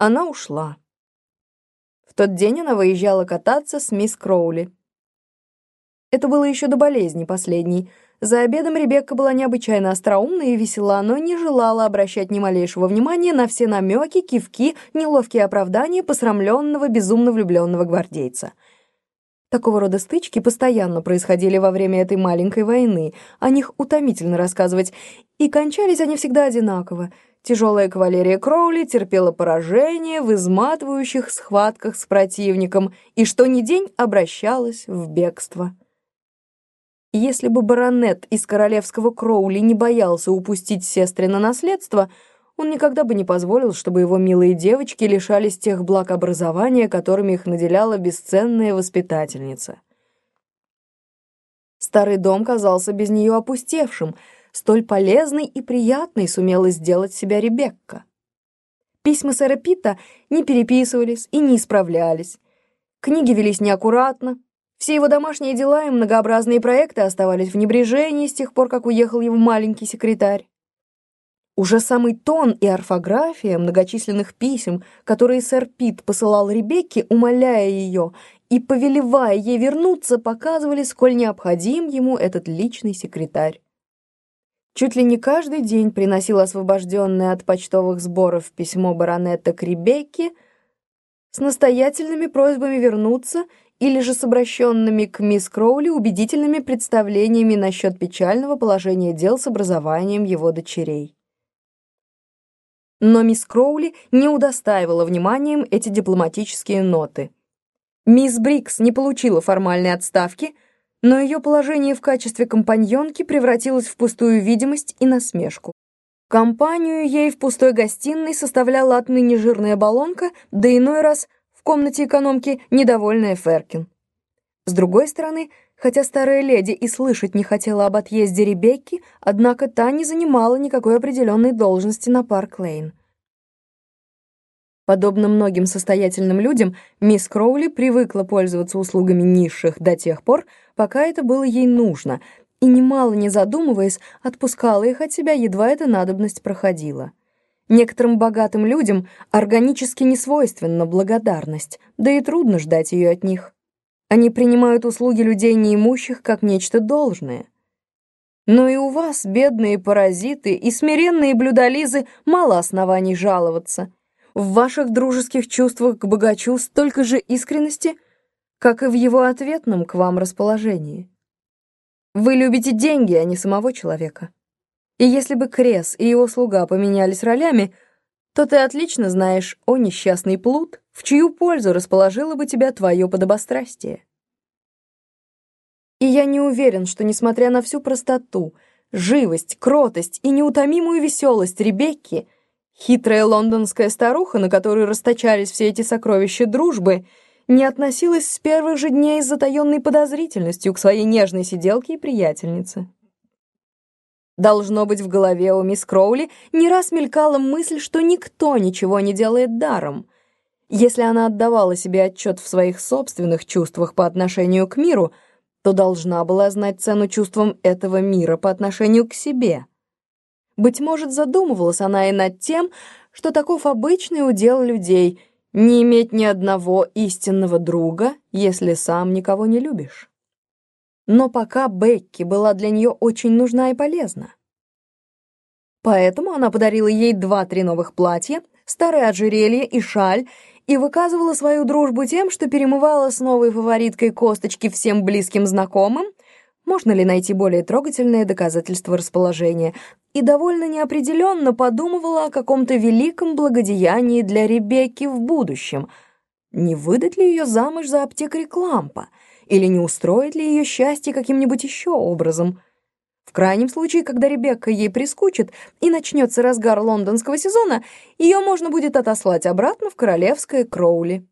Она ушла. В тот день она выезжала кататься с мисс Кроули. Это было еще до болезни последней. За обедом Ребекка была необычайно остроумна и весела, но не желала обращать ни малейшего внимания на все намеки, кивки, неловкие оправдания посрамленного, безумно влюбленного гвардейца. Такого рода стычки постоянно происходили во время этой маленькой войны, о них утомительно рассказывать, и кончались они всегда одинаково — Тяжелая кавалерия Кроули терпела поражение в изматывающих схватках с противником и что ни день обращалась в бегство. Если бы баронет из королевского Кроули не боялся упустить сестрина наследство, он никогда бы не позволил, чтобы его милые девочки лишались тех благ образования, которыми их наделяла бесценная воспитательница. Старый дом казался без нее опустевшим — столь полезной и приятной сумела сделать себя Ребекка. Письма сэра Питта не переписывались и не исправлялись. Книги велись неаккуратно. Все его домашние дела и многообразные проекты оставались в небрежении с тех пор, как уехал его маленький секретарь. Уже самый тон и орфография многочисленных писем, которые сэр Пит посылал Ребекке, умоляя ее и повелевая ей вернуться, показывали, сколь необходим ему этот личный секретарь чуть ли не каждый день приносил освобожденное от почтовых сборов письмо баронета к Ребекке с настоятельными просьбами вернуться или же с обращенными к мисс Кроули убедительными представлениями насчет печального положения дел с образованием его дочерей. Но мисс Кроули не удостаивала вниманием эти дипломатические ноты. Мисс Бригс не получила формальной отставки — но ее положение в качестве компаньонки превратилось в пустую видимость и насмешку. Компанию ей в пустой гостиной составляла отныне жирная болонка, да иной раз в комнате экономки недовольная Феркин. С другой стороны, хотя старая леди и слышать не хотела об отъезде Ребекки, однако та не занимала никакой определенной должности на Парк-Лейн. Подобно многим состоятельным людям, мисс Кроули привыкла пользоваться услугами низших до тех пор, пока это было ей нужно, и, немало не задумываясь, отпускала их от себя, едва эта надобность проходила. Некоторым богатым людям органически не свойственна благодарность, да и трудно ждать ее от них. Они принимают услуги людей неимущих как нечто должное. Но и у вас, бедные паразиты и смиренные блюдолизы, мало оснований жаловаться — в ваших дружеских чувствах к богачу столько же искренности, как и в его ответном к вам расположении. Вы любите деньги, а не самого человека. И если бы Крес и его слуга поменялись ролями, то ты отлично знаешь, о несчастный плут, в чью пользу расположило бы тебя твое подобострастие. И я не уверен, что, несмотря на всю простоту, живость, кротость и неутомимую веселость Ребекки, Хитрая лондонская старуха, на которую расточались все эти сокровища дружбы, не относилась с первых же дней с затаенной подозрительностью к своей нежной сиделке и приятельнице. Должно быть, в голове у мисс Кроули не раз мелькала мысль, что никто ничего не делает даром. Если она отдавала себе отчет в своих собственных чувствах по отношению к миру, то должна была знать цену чувствам этого мира по отношению к себе — быть может, задумывалась она и над тем, что таков обычный удел людей — не иметь ни одного истинного друга, если сам никого не любишь. Но пока Бекки была для нее очень нужна и полезна. Поэтому она подарила ей два-три новых платья, старое ожерелье и шаль, и выказывала свою дружбу тем, что перемывала с новой фавориткой косточки всем близким знакомым, можно ли найти более трогательное доказательство расположения, и довольно неопределенно подумывала о каком-то великом благодеянии для Ребекки в будущем. Не выдать ли ее замуж за аптекаря Клампа? Или не устроить ли ее счастье каким-нибудь еще образом? В крайнем случае, когда Ребекка ей прискучит и начнется разгар лондонского сезона, ее можно будет отослать обратно в королевское Кроули.